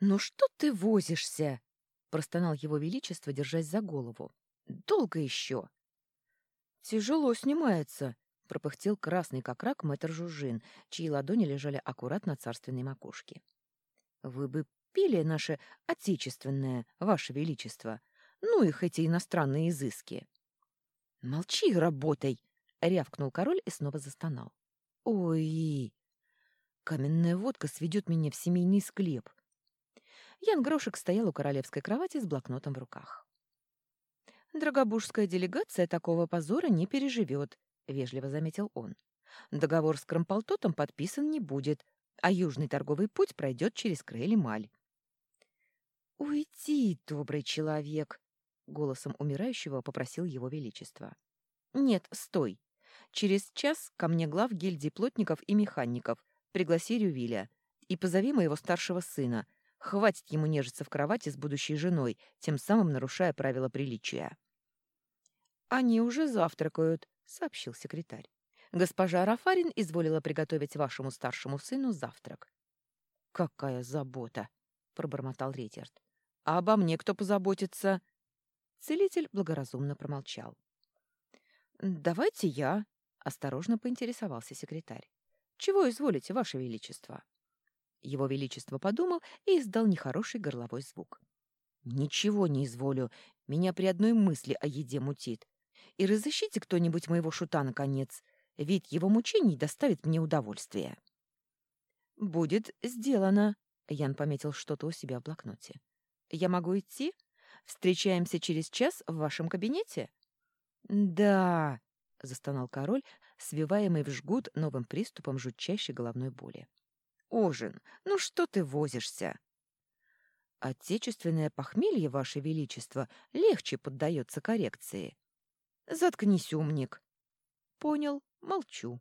«Ну что ты возишься?» — простонал его величество, держась за голову. «Долго еще?» «Тяжело снимается», — пропыхтел красный как рак мэтр Жужжин, чьи ладони лежали аккуратно на царственной макушке. «Вы бы пили наше отечественное, ваше величество. Ну их эти иностранные изыски». «Молчи и работай!» — рявкнул король и снова застонал. «Ой!» Каменная водка сведет меня в семейный склеп. Ян Грошек стоял у королевской кровати с блокнотом в руках. «Драгобужская делегация такого позора не переживет», — вежливо заметил он. «Договор с Крамполтотом подписан не будет, а южный торговый путь пройдет через Крейли-Маль». «Уйди, добрый человек», — голосом умирающего попросил его величество. «Нет, стой. Через час ко мне глав гильдии плотников и механиков. Пригласи Рювиля. И позови моего старшего сына. Хватит ему нежиться в кровати с будущей женой, тем самым нарушая правила приличия. «Они уже завтракают», — сообщил секретарь. «Госпожа Рафарин изволила приготовить вашему старшему сыну завтрак». «Какая забота!» — пробормотал Реттерт. «А обо мне кто позаботится?» Целитель благоразумно промолчал. «Давайте я», — осторожно поинтересовался секретарь. «Чего изволите, Ваше Величество?» Его Величество подумал и издал нехороший горловой звук. «Ничего не изволю. Меня при одной мысли о еде мутит. И разыщите кто-нибудь моего шута, наконец. Ведь его мучений доставит мне удовольствие». «Будет сделано», — Ян пометил что-то у себя в блокноте. «Я могу идти? Встречаемся через час в вашем кабинете?» «Да», — застонал король, свиваемый в жгут новым приступом жутчайшей головной боли. «Ожин, ну что ты возишься?» «Отечественное похмелье, Ваше Величество, легче поддается коррекции». «Заткнись, умник». «Понял, молчу».